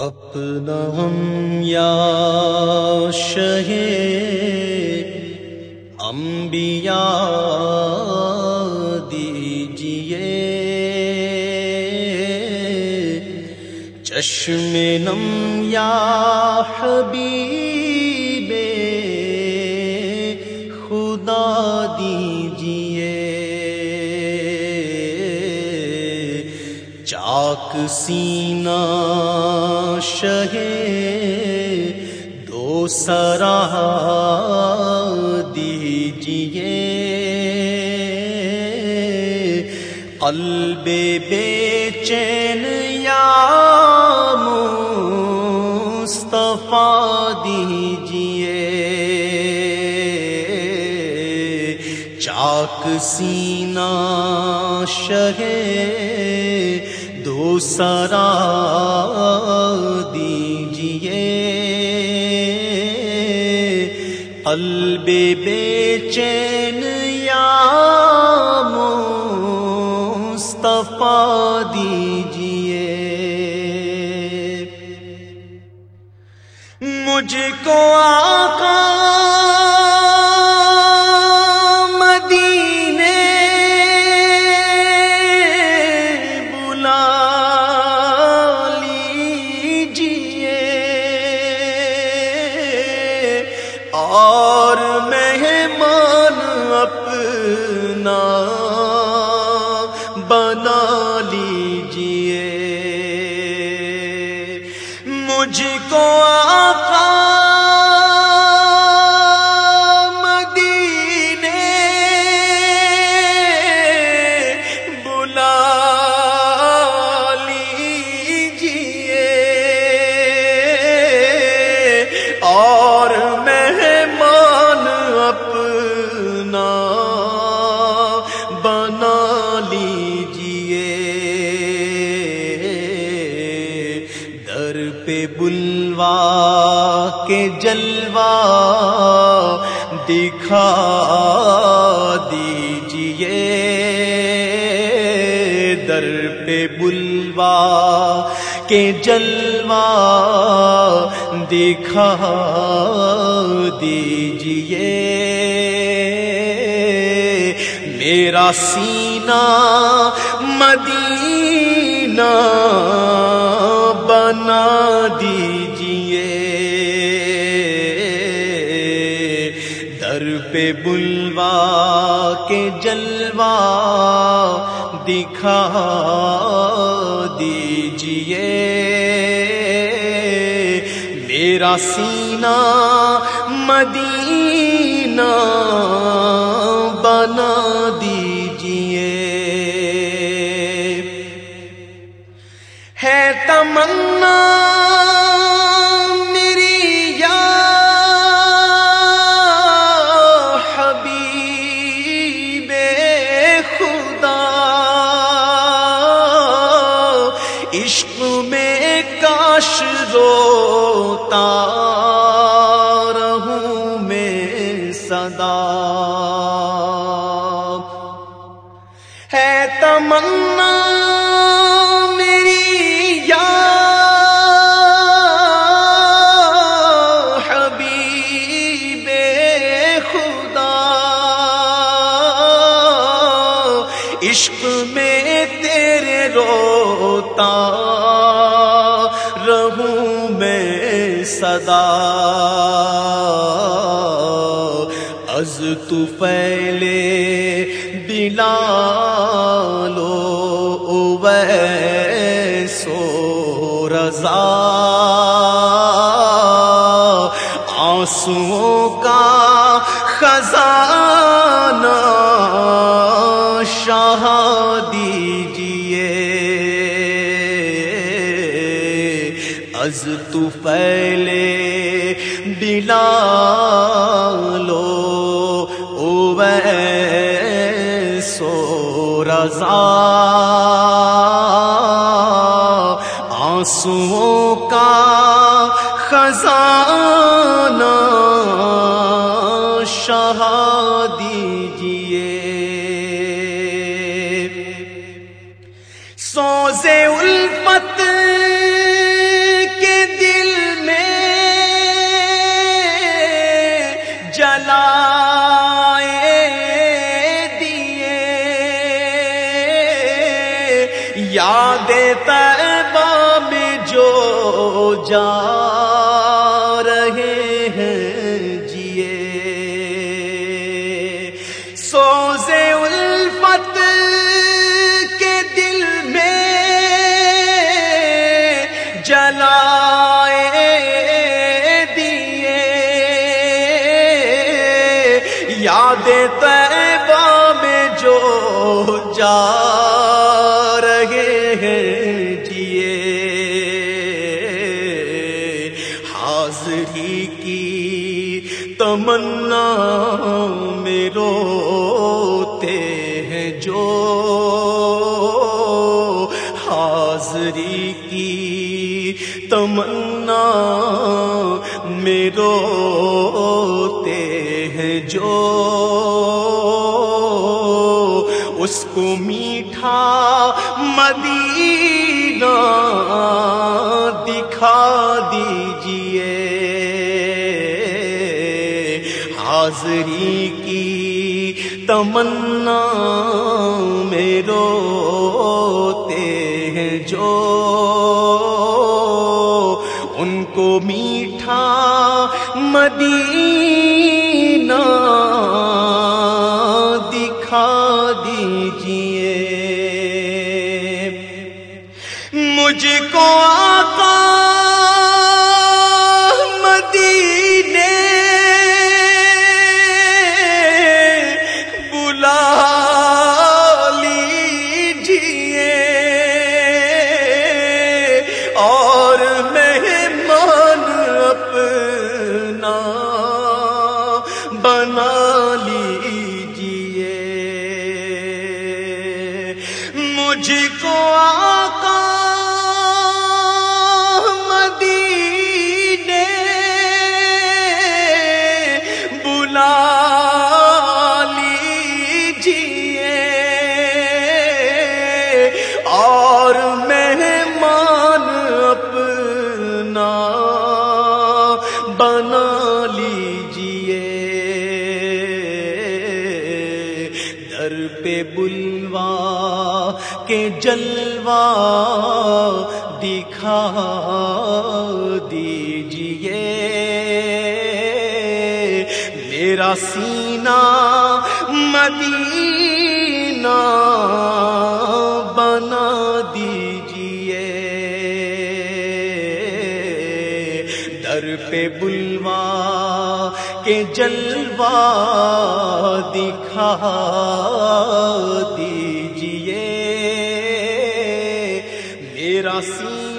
اپنا ہم یا شہ انبیاء دیجیے۔ چشم نم یا حبیب خدا دیجیے۔ چاک سینہ شہ دو سرا دیجیے قلب بے چین یا مصطفیٰ دیجیے چاک سینہ شہ سرا دیجیے۔ قلب بے چین یا مصطفیٰ دیجیے۔ مجھ کو آقا اور مہمان اپنا کے جلوا دکھا دیجیے در پہ بلوا کے جلوا دکھا دیجیے میرا سینہ مدینہ بنا دیجیے بلوا کے جلوا دکھا دیجیے میرا سینہ مدینہ بنا دیجیے ہے تمنا عشق میں کاش روتا روتا رہوں میں صدا از تو پہلے دلا لو سو رضا آنسو از تو پہلے دلا لو سو رضا۔ آنسو کا خزانہ شاہ دیجیے یاد طیبہ میں جو جا رہے ہیں جیے۔ حاضری کی تمنا میں روتے ہیں جو۔ حاضری کی تمنا میں روتے ہیں جو اس کو میٹھا مدینہ دکھا دیجیے۔ حاضری کی تمنا میں روتے ہیں جو ان کو میٹھا مدینہ مجھ کو آقا مدینے بلا لیجیے اور مہمان اپنا بنا لیجیے مجھ کو آقا بلوا کے جلوا دکھا دیجیے۔ میرا سینہ مدینہ بنا دیجیے۔ در پہ بلوا کے جلوا دکھا دیجیے۔ میرا سینہ